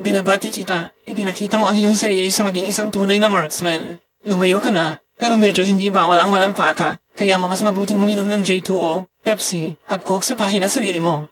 Binabati kita. Ipinakita mo ang iyong sarili sa maging isang tunay na marksman. Lumayo ka na, pero medyo hindi bawal ang walang pata. Kaya mas mabuting uminom ng J2O, Pepsi, at Coke sa pahina sarili mo.